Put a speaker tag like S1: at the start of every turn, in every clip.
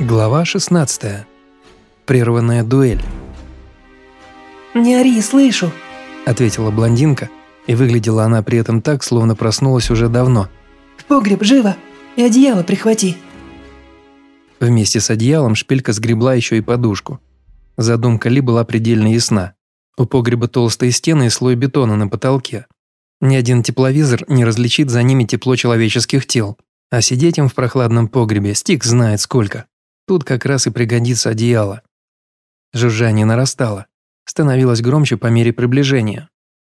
S1: Глава 16. Прерванная дуэль.
S2: «Не ори, слышу!»
S1: – ответила блондинка, и выглядела она при этом так, словно проснулась уже давно.
S2: «В погреб, живо! И одеяло прихвати!»
S1: Вместе с одеялом шпилька сгребла еще и подушку. Задумка Ли была предельно ясна. У погреба толстые стены и слой бетона на потолке. Ни один тепловизор не различит за ними тепло человеческих тел. А сидеть им в прохладном погребе Стик знает сколько. Тут как раз и пригодится одеяло. Жужжание нарастало, становилось громче по мере приближения.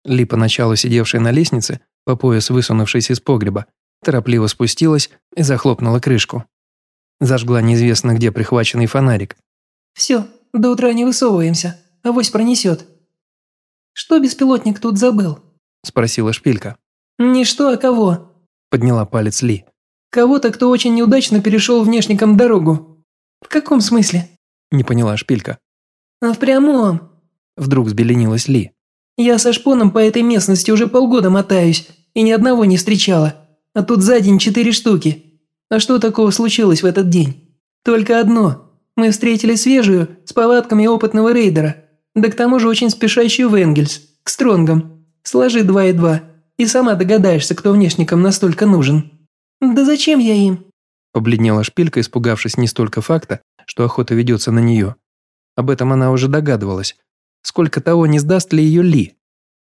S1: Ли, поначалу сидевшая на лестнице, по пояс высунувшись из погреба, торопливо спустилась и захлопнула крышку. Зажгла неизвестно где прихваченный фонарик.
S2: «Все, до утра не высовываемся, авось пронесет». «Что беспилотник тут забыл?»
S1: – спросила шпилька.
S2: «Не что, а кого?»
S1: – подняла палец Ли.
S2: «Кого-то, кто очень неудачно перешел внешником дорогу. «В каком смысле?»
S1: – не поняла шпилька.
S2: «А в прямом».
S1: Вдруг взбеленилась Ли.
S2: «Я со шпоном по этой местности уже полгода мотаюсь и ни одного не встречала. А тут за день четыре штуки. А что такого случилось в этот день? Только одно. Мы встретили свежую, с повадками опытного рейдера. Да к тому же очень спешащую в Энгельс, к Стронгам. Сложи два и два, и сама догадаешься, кто внешникам настолько нужен». «Да зачем я им?»
S1: Побледнела шпилька, испугавшись не столько факта, что охота ведется на нее. Об этом она уже догадывалась. Сколько того не сдаст ли ее Ли?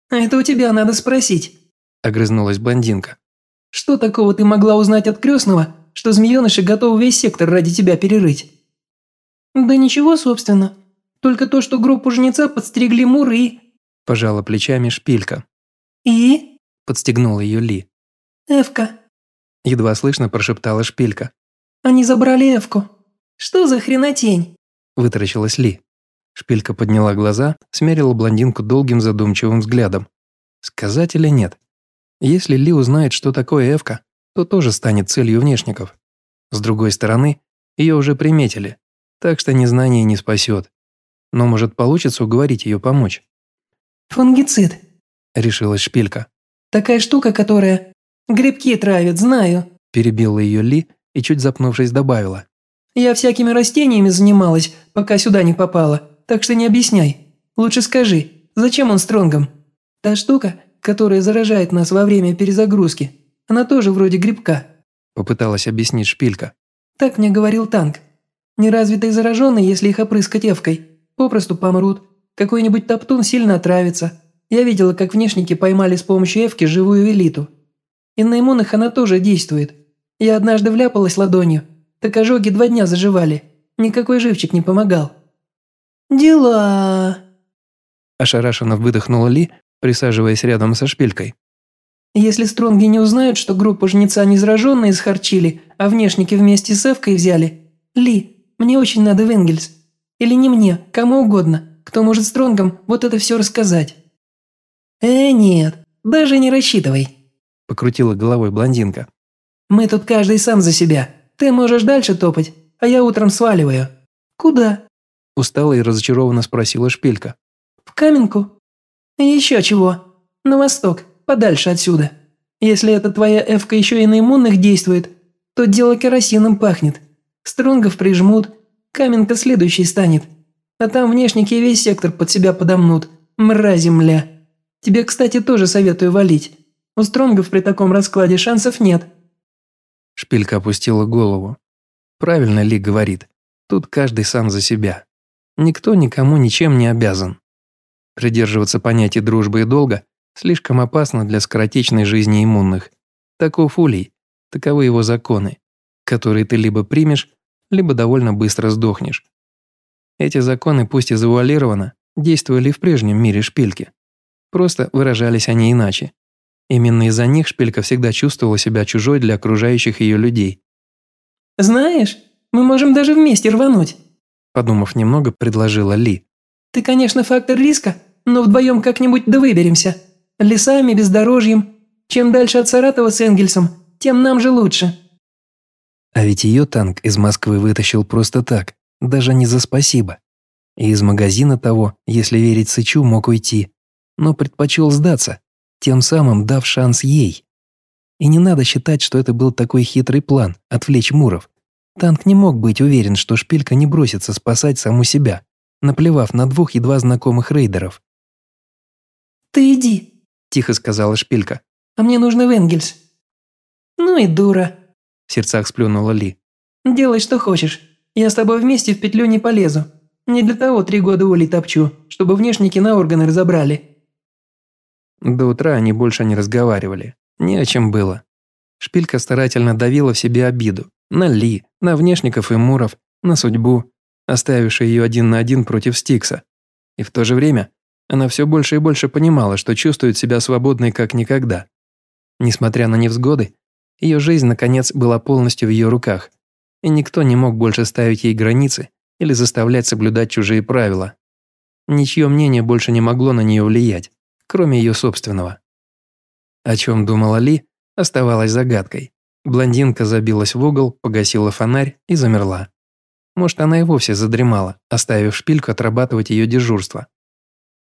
S2: «А это у тебя надо спросить», –
S1: огрызнулась блондинка.
S2: «Что такого ты могла узнать от крестного, что змееныши готовы весь сектор ради тебя перерыть?» «Да ничего, собственно. Только то, что группу жнеца подстерегли муры и...»
S1: Пожала плечами шпилька.
S2: «И?»
S1: – подстегнула ее Ли.
S2: «Эвка,
S1: Едва слышно прошептала шпилька.
S2: «Они забрали Эвку. Что за хренотень?»
S1: Вытаращилась Ли. Шпилька подняла глаза, смерила блондинку долгим задумчивым взглядом. Сказать или нет? Если Ли узнает, что такое Эвка, то тоже станет целью внешников. С другой стороны, ее уже приметили, так что незнание не спасет. Но может получится уговорить ее помочь.
S2: «Фунгицид», –
S1: решилась шпилька.
S2: «Такая штука, которая «Грибки травят, знаю», –
S1: перебила ее Ли и, чуть запнувшись, добавила.
S2: «Я всякими растениями занималась, пока сюда не попала, так что не объясняй. Лучше скажи, зачем он стронгом? Та штука, которая заражает нас во время перезагрузки, она тоже вроде грибка», –
S1: попыталась объяснить шпилька.
S2: «Так мне говорил танк. Неразвитые зараженные, если их опрыскать эвкой, попросту помрут. Какой-нибудь топтун сильно отравится. Я видела, как внешники поймали с помощью эвки живую велиту. И на иммунных она тоже действует. Я однажды вляпалась ладонью, так ожоги два дня заживали. Никакой живчик не помогал». «Дела...»
S1: Ошарашенно выдохнула Ли, присаживаясь рядом со шпилькой.
S2: «Если стронги не узнают, что группу жнеца не зараженные схарчили, а внешники вместе с Эвкой взяли... Ли, мне очень надо в Энгельс. Или не мне, кому угодно, кто может стронгам вот это все рассказать». «Э, нет, даже не рассчитывай», –
S1: покрутила головой блондинка.
S2: «Мы тут каждый сам за себя. Ты можешь дальше топать, а я утром сваливаю». «Куда?»
S1: – устала и разочарованно спросила шпилька.
S2: «В Каменку?» «Еще чего. На восток, подальше отсюда. Если эта твоя эвка еще и на иммунных действует, то дело керосином пахнет. Стронгов прижмут, Каменка следующий станет. А там внешники весь сектор под себя подомнут. Мрази мля. Тебе, кстати, тоже советую валить. У Стронгов при таком раскладе шансов нет».
S1: Шпилька опустила голову. «Правильно Ли говорит. Тут каждый сам за себя. Никто никому ничем не обязан. Придерживаться понятий дружбы и долга слишком опасно для скоротечной жизни иммунных. Таков улей, таковы его законы, которые ты либо примешь, либо довольно быстро сдохнешь. Эти законы, пусть и завуалированно, действовали в прежнем мире шпильки. Просто выражались они иначе. Именно из-за них Шпилька всегда чувствовала себя чужой для окружающих ее людей.
S2: «Знаешь, мы можем даже вместе рвануть»,
S1: подумав немного, предложила Ли.
S2: «Ты, конечно, фактор риска, но вдвоем как-нибудь да выберемся. Лесами, бездорожьем. Чем дальше от Саратова с Энгельсом, тем нам же лучше».
S1: А ведь ее танк из Москвы вытащил просто так, даже не за спасибо. И из магазина того, если верить Сычу, мог уйти, но предпочел сдаться, тем самым дав шанс ей. И не надо считать, что это был такой хитрый план – отвлечь Муров. Танк не мог быть уверен, что шпилька не бросится спасать саму себя, наплевав на двух едва знакомых рейдеров.
S2: «Ты иди», –
S1: тихо сказала шпилька.
S2: «А мне нужно в Энгельс». «Ну и дура», –
S1: в сердцах сплюнула Ли.
S2: «Делай, что хочешь. Я с тобой вместе в петлю не полезу. Не для того три года улей топчу, чтобы внешники на органы разобрали».
S1: До утра они больше не разговаривали. Не о чем было. Шпилька старательно давила в себе обиду. На Ли, на внешников и Муров, на судьбу, оставившую ее один на один против Стикса. И в то же время она все больше и больше понимала, что чувствует себя свободной как никогда. Несмотря на невзгоды, ее жизнь, наконец, была полностью в ее руках, и никто не мог больше ставить ей границы или заставлять соблюдать чужие правила. Ничье мнение больше не могло на нее влиять, кроме ее собственного. О чем думала Ли, оставалось загадкой. Блондинка забилась в угол, погасила фонарь и замерла. Может, она и вовсе задремала, оставив шпильку отрабатывать ее дежурство.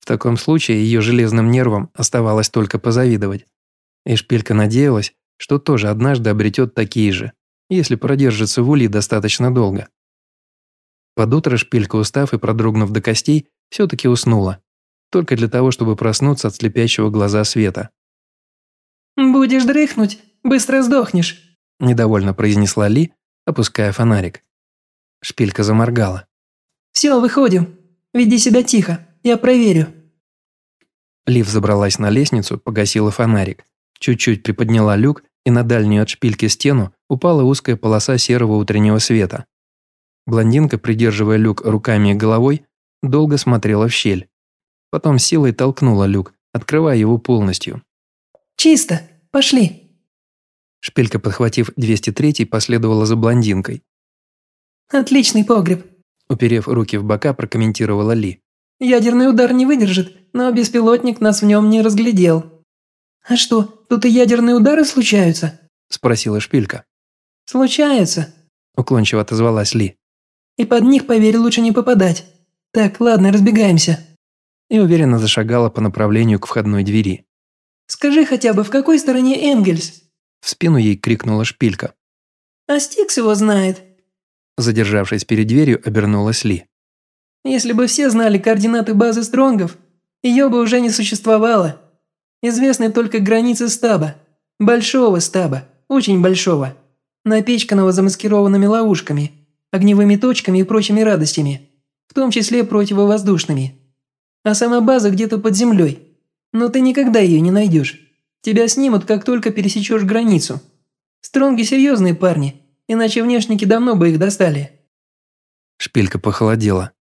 S1: В таком случае ее железным нервам оставалось только позавидовать. И шпилька надеялась, что тоже однажды обретет такие же, если продержится в улье достаточно долго. Под утро шпилька, устав и продрогнув до костей, все-таки уснула, только для того, чтобы проснуться от слепящего глаза света.
S2: «Будешь дрыхнуть, быстро сдохнешь», –
S1: недовольно произнесла Ли, опуская фонарик. Шпилька заморгала.
S2: «Все, выходим. Веди себя тихо, я проверю».
S1: Лив забралась на лестницу, погасила фонарик, чуть-чуть приподняла люк, и на дальнюю от шпильки стену упала узкая полоса серого утреннего света. Блондинка, придерживая люк руками и головой, долго смотрела в щель. Потом силой толкнула люк, открывая его полностью.
S2: «Чисто, пошли!»
S1: Шпилька, подхватив 203 последовала за блондинкой.
S2: «Отличный погреб», –
S1: уперев руки в бока, прокомментировала Ли.
S2: «Ядерный удар не выдержит, но беспилотник нас в нем не разглядел». «А что, тут и ядерные удары случаются?»
S1: – спросила Шпилька.
S2: «Случаются», –
S1: уклончиво отозвалась Ли.
S2: «И под них, поверь, лучше не попадать. Так, ладно, разбегаемся».
S1: И уверенно зашагала по направлению к входной двери.
S2: «Скажи хотя бы, в какой стороне Энгельс?»
S1: В спину ей крикнула Шпилька.
S2: «А Стикс его знает.
S1: Задержавшись перед дверью, обернулась Ли.
S2: «Если бы все знали координаты базы Стронгов, ее бы уже не существовало. Известны только границы стаба. Большого стаба, очень большого. Напичканного замаскированными ловушками, огневыми точками и прочими радостями, в том числе противовоздушными. А сама база где-то под землей. Но ты никогда ее не найдешь. Тебя снимут, как только пересечешь границу. Стронги серьезные парни, иначе внешники давно бы их достали».
S1: Шпилька похолодела.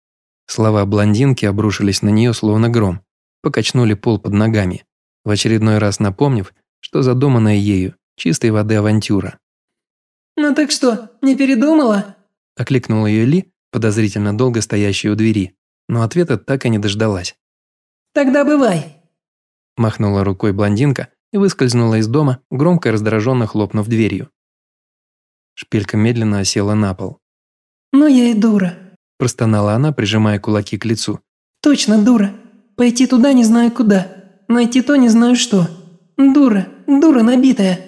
S1: Слова блондинки обрушились на нее словно гром, покачнули пол под ногами, в очередной раз напомнив, что задуманная ею чистой воды авантюра.
S2: «Ну так что, не передумала?»
S1: – окликнула ее Ли, подозрительно долго стоящая у двери, но ответа так и не дождалась.
S2: «Тогда бывай!»
S1: Махнула рукой блондинка и выскользнула из дома, громко и раздраженно хлопнув дверью. Шпилька медленно осела на пол.
S2: «Ну я и дура», –
S1: простонала она, прижимая кулаки к лицу.
S2: «Точно дура. Пойти туда не знаю куда. Найти то не знаю что. Дура, дура набитая».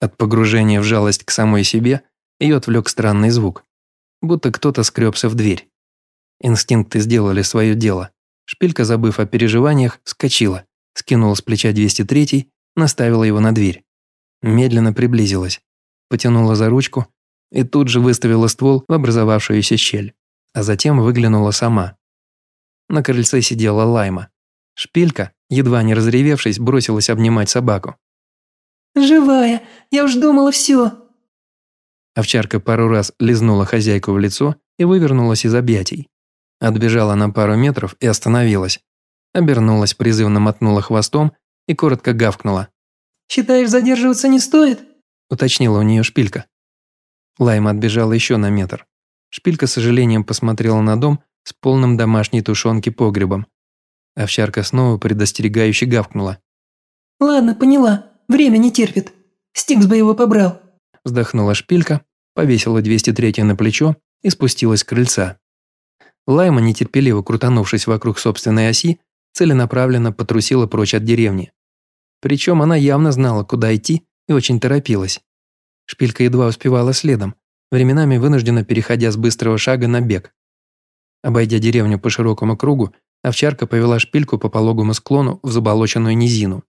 S1: От погружения в жалость к самой себе ее отвлек странный звук. Будто кто-то скребся в дверь. Инстинкты сделали свое дело. Шпилька, забыв о переживаниях, вскочила, скинула с плеча 203 наставила его на дверь. Медленно приблизилась потянула за ручку и тут же выставила ствол в образовавшуюся щель, а затем выглянула сама. На крыльце сидела Лайма. Шпилька, едва не разревевшись, бросилась обнимать собаку.
S2: «Живая! Я уж думала все!»
S1: Овчарка пару раз лизнула хозяйку в лицо и вывернулась из объятий. Отбежала на пару метров и остановилась. Обернулась, призывно мотнула хвостом и коротко гавкнула.
S2: «Считаешь, задерживаться не стоит?»
S1: уточнила у нее шпилька. Лайма отбежала еще на метр. Шпилька с сожалением посмотрела на дом с полным домашней тушенки погребом. Овчарка снова предостерегающе гавкнула.
S2: «Ладно, поняла. Время не терпит. Стикс бы его побрал».
S1: Вздохнула шпилька, повесила 203 на плечо и спустилась с крыльца. Лайма, нетерпеливо крутанувшись вокруг собственной оси, целенаправленно потрусила прочь от деревни. Причем она явно знала, куда идти и очень торопилась. Шпилька едва успевала следом, временами вынужденно переходя с быстрого шага на бег. Обойдя деревню по широкому кругу, овчарка повела шпильку по пологому склону в заболоченную низину.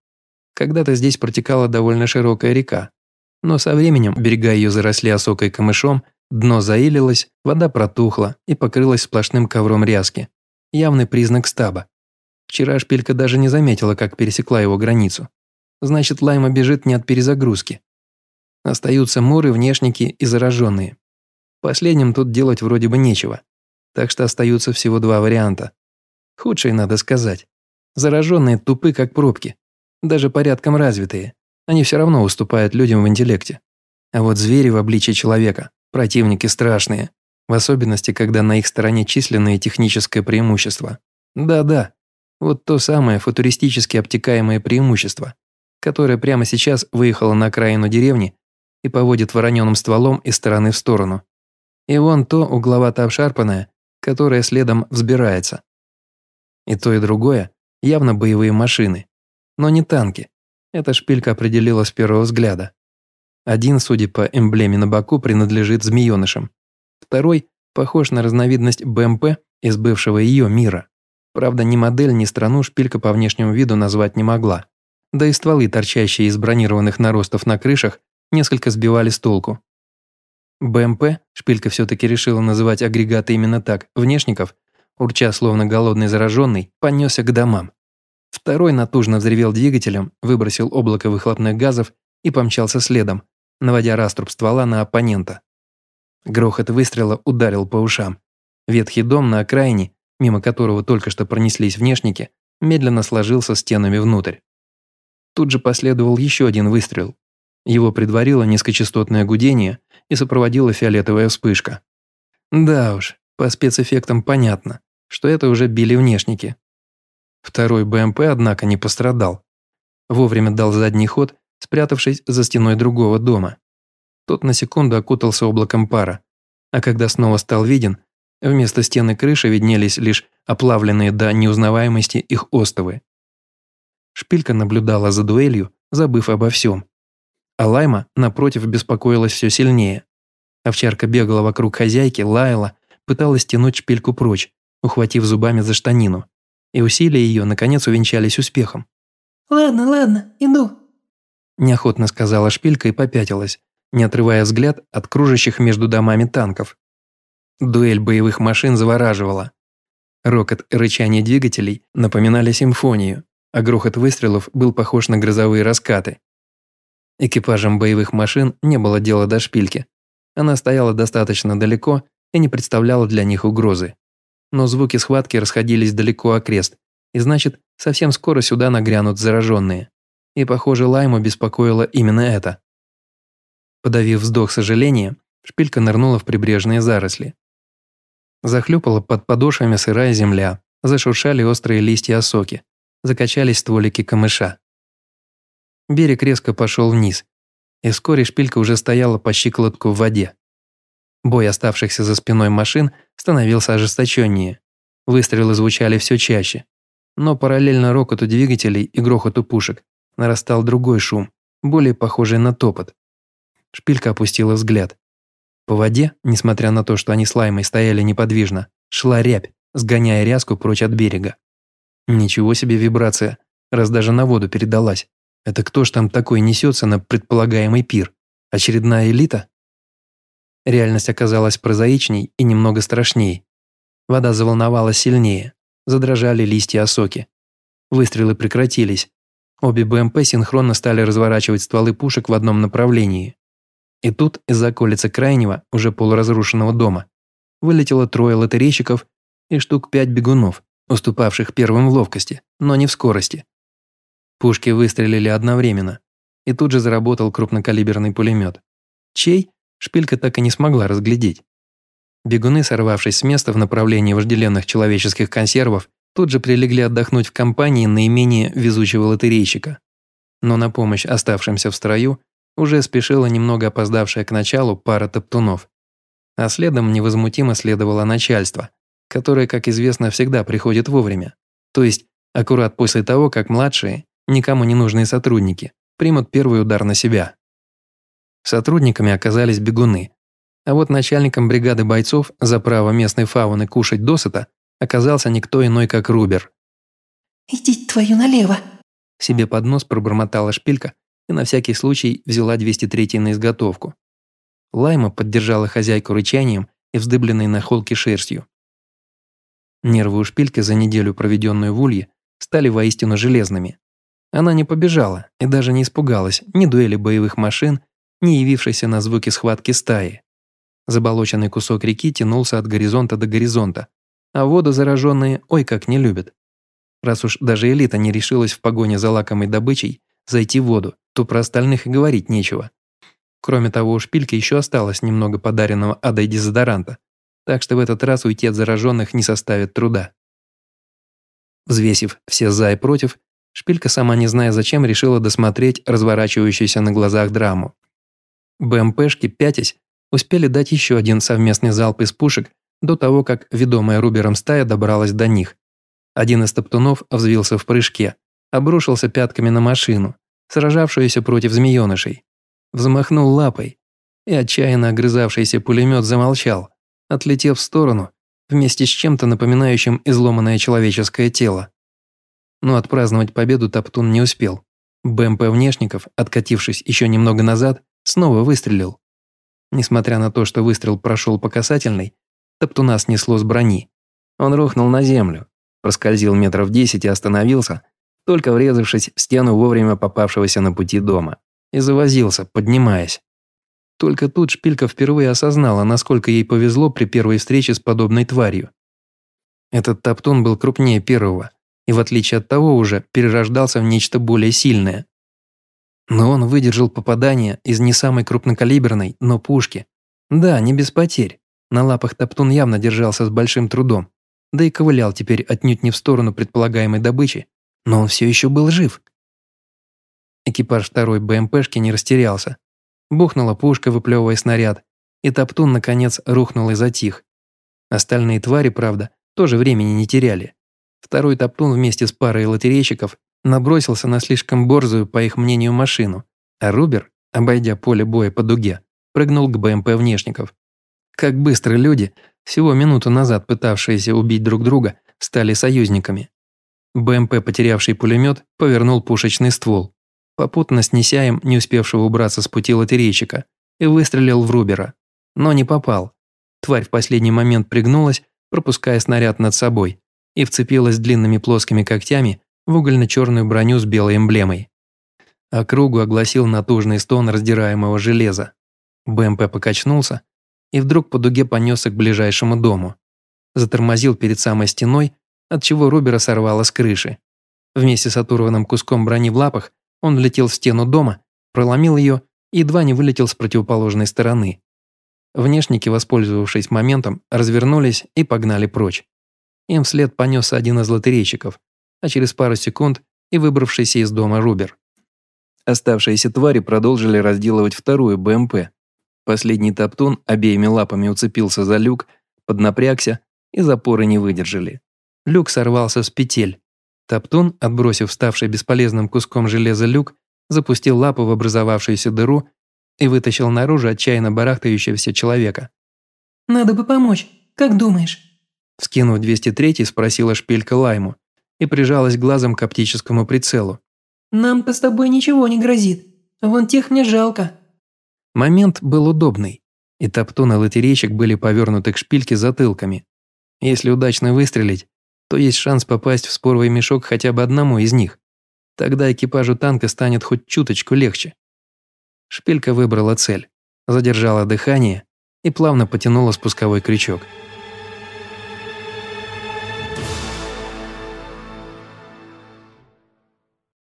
S1: Когда-то здесь протекала довольно широкая река, но со временем берега ее заросли осокой камышом, дно заилилось, вода протухла и покрылась сплошным ковром ряски. Явный признак стаба. Вчера шпилька даже не заметила, как пересекла его границу. Значит, Лайма бежит не от перезагрузки. Остаются муры, внешники и зараженные. Последним тут делать вроде бы нечего. Так что остаются всего два варианта. Худшие, надо сказать. Зараженные тупы, как пробки. Даже порядком развитые. Они все равно уступают людям в интеллекте. А вот звери в обличии человека, противники страшные. В особенности, когда на их стороне численное техническое преимущество. Да-да, вот то самое футуристически обтекаемое преимущество, которое прямо сейчас выехало на окраину деревни и поводит вороненым стволом из стороны в сторону. И вон то угловато-обшарпанное, которое следом взбирается. И то, и другое явно боевые машины, но не танки. Эта шпилька определила с первого взгляда. Один, судя по эмблеме на боку, принадлежит змеенышам. Второй похож на разновидность БМП из бывшего ее мира. Правда, ни модель, ни страну шпилька по внешнему виду назвать не могла. Да и стволы, торчащие из бронированных наростов на крышах, несколько сбивали с толку. БМП, шпилька все-таки решила называть агрегаты именно так, внешников, урча словно голодный зараженный, понесся к домам. Второй натужно взревел двигателем, выбросил облако выхлопных газов и помчался следом, наводя раструб ствола на оппонента. Грохот выстрела ударил по ушам. Ветхий дом на окраине, мимо которого только что пронеслись внешники, медленно сложился стенами внутрь. Тут же последовал еще один выстрел, его предварило низкочастотное гудение и сопроводила фиолетовая вспышка. Да уж, по спецэффектам понятно, что это уже били внешники. Второй БМП, однако, не пострадал. Вовремя дал задний ход, спрятавшись за стеной другого дома. Тот на секунду окутался облаком пара, а когда снова стал виден, вместо стены крыши виднелись лишь оплавленные до неузнаваемости их остовы. Шпилька наблюдала за дуэлью, забыв обо всем. А Лайма, напротив, беспокоилась все сильнее. Овчарка бегала вокруг хозяйки, лаяла, пыталась тянуть шпильку прочь, ухватив зубами за штанину. И усилия ее, наконец, увенчались успехом.
S2: «Ладно, ладно, иду», –
S1: неохотно сказала шпилька и попятилась, не отрывая взгляд от кружащих между домами танков. Дуэль боевых машин завораживала. Рокот и рычание двигателей напоминали симфонию, а грохот выстрелов был похож на грозовые раскаты. Экипажам боевых машин не было дела до шпильки. Она стояла достаточно далеко и не представляла для них угрозы. Но звуки схватки расходились далеко окрест, и значит, совсем скоро сюда нагрянут зараженные. И, похоже, Лайму беспокоило именно это. Подавив вздох сожаления, шпилька нырнула в прибрежные заросли. Захлюпала под подошвами сырая земля, зашуршали острые листья осоки, закачались стволики камыша. Берег резко пошел вниз, и вскоре шпилька уже стояла по щиколотку в воде. Бой оставшихся за спиной машин становился ожесточеннее. Выстрелы звучали все чаще. Но параллельно рокоту двигателей и грохоту пушек нарастал другой шум, более похожий на топот. Шпилька опустила взгляд. По воде, несмотря на то, что они с Лаймой стояли неподвижно, шла рябь, сгоняя ряску прочь от берега. Ничего себе вибрация, раз даже на воду передалась. Это кто ж там такой несется на предполагаемый пир? Очередная элита? Реальность оказалась прозаичней и немного страшней. Вода заволновалась сильнее, задрожали листья осоки. Выстрелы прекратились. Обе БМП синхронно стали разворачивать стволы пушек в одном направлении. И тут из-за околицы крайнего, уже полуразрушенного дома, вылетело трое лотерейщиков и штук пять бегунов, уступавших первым в ловкости, но не в скорости. Пушки выстрелили одновременно, и тут же заработал крупнокалиберный пулемет. Чей, шпилька так и не смогла разглядеть. Бегуны, сорвавшись с места в направлении вожделенных человеческих консервов, тут же прилегли отдохнуть в компании наименее везучего лотерейщика. Но на помощь оставшимся в строю уже спешила немного опоздавшая к началу пара топтунов. А следом невозмутимо следовало начальство, которое, как известно, всегда приходит вовремя. То есть, аккурат после того, как младшие, никому не нужные сотрудники примут первый удар на себя. Сотрудниками оказались бегуны. А вот начальником бригады бойцов за право местной фауны кушать досыта оказался никто иной, как Рубер.
S2: «Иди твою налево!»
S1: Себе под нос пробормотала шпилька и на всякий случай взяла 203 на изготовку. Лайма поддержала хозяйку рычанием и вздыбленной на холке шерстью. Нервы у шпильки за неделю, проведенную в улье, стали воистину железными. Она не побежала и даже не испугалась ни дуэли боевых машин, ни явившейся на звуки схватки стаи. Заболоченный кусок реки тянулся от горизонта до горизонта, а воду зараженные ой как не любят. Раз уж даже элита не решилась в погоне за лакомой добычей зайти в воду, то про остальных и говорить нечего. Кроме того, у шпильки еще осталось немного подаренного адой дезодоранта, так что в этот раз уйти от зараженных не составит труда. Взвесив все «за» и «против», шпилька, сама не зная зачем, решила досмотреть разворачивающуюся на глазах драму. БМПшки, пятясь, успели дать еще один совместный залп из пушек до того, как ведомая Рубером стая добралась до них. Один из топтунов взвился в прыжке, обрушился пятками на машину, сражавшуюся против змеенышей. Взмахнул лапой, и отчаянно огрызавшийся пулемет замолчал, отлетев в сторону вместе с чем-то напоминающим изломанное человеческое тело. Но отпраздновать победу Топтун не успел. БМП внешников, откатившись еще немного назад, снова выстрелил. Несмотря на то, что выстрел прошел по касательной, Топтуна снесло с брони. Он рухнул на землю, проскользил метров десять и остановился, только врезавшись в стену вовремя попавшегося на пути дома, и завозился, поднимаясь. Только тут Шпилька впервые осознала, насколько ей повезло при первой встрече с подобной тварью. Этот топтун был крупнее первого, и в отличие от того уже перерождался в нечто более сильное. Но он выдержал попадание из не самой крупнокалиберной, но пушки. Да, не без потерь. На лапах топтун явно держался с большим трудом, да и ковылял теперь отнюдь не в сторону предполагаемой добычи, но он все еще был жив. Экипаж второй БМПшки не растерялся, Бухнула пушка, выплевывая снаряд, и Топтун, наконец, рухнул и затих. Остальные твари, правда, тоже времени не теряли. Второй Топтун вместе с парой лотерейщиков набросился на слишком борзую, по их мнению, машину, а Рубер, обойдя поле боя по дуге, прыгнул к БМП внешников. Как быстро люди, всего минуту назад пытавшиеся убить друг друга, стали союзниками. БМП, потерявший пулемет, повернул пушечный ствол попутно снеся им не успевшего убраться с пути лотерейщика, и выстрелил в Рубера. Но не попал. Тварь в последний момент пригнулась, пропуская снаряд над собой, и вцепилась длинными плоскими когтями в угольно-черную броню с белой эмблемой. Округу огласил натужный стон раздираемого железа. БМП покачнулся и вдруг по дуге понесся к ближайшему дому. Затормозил перед самой стеной, отчего Рубера сорвало с крыши. Вместе с оторванным куском брони в лапах он влетел в стену дома, проломил ее и едва не вылетел с противоположной стороны. Внешники, воспользовавшись моментом, развернулись и погнали прочь. Им вслед понесся один из лотерейщиков, а через пару секунд и выбравшийся из дома Рубер. Оставшиеся твари продолжили разделывать вторую БМП. Последний топтун обеими лапами уцепился за люк, поднапрягся, и запоры не выдержали. Люк сорвался с петель, Топтун, отбросив ставший бесполезным куском железа люк, запустил лапу в образовавшуюся дыру и вытащил наружу отчаянно барахтающегося человека.
S2: «Надо бы помочь, как думаешь?»
S1: Вскинув 203 спросила шпилька Лайму и прижалась глазом к оптическому прицелу.
S2: «Нам-то с тобой ничего не грозит, вон тех мне жалко».
S1: Момент был удобный, и Топтун и лотерейщик были повернуты к шпильке затылками. Если удачно выстрелить, то есть шанс попасть в споровый мешок хотя бы одному из них. Тогда экипажу танка станет хоть чуточку легче. Шпилька выбрала цель, задержала дыхание и плавно потянула спусковой крючок –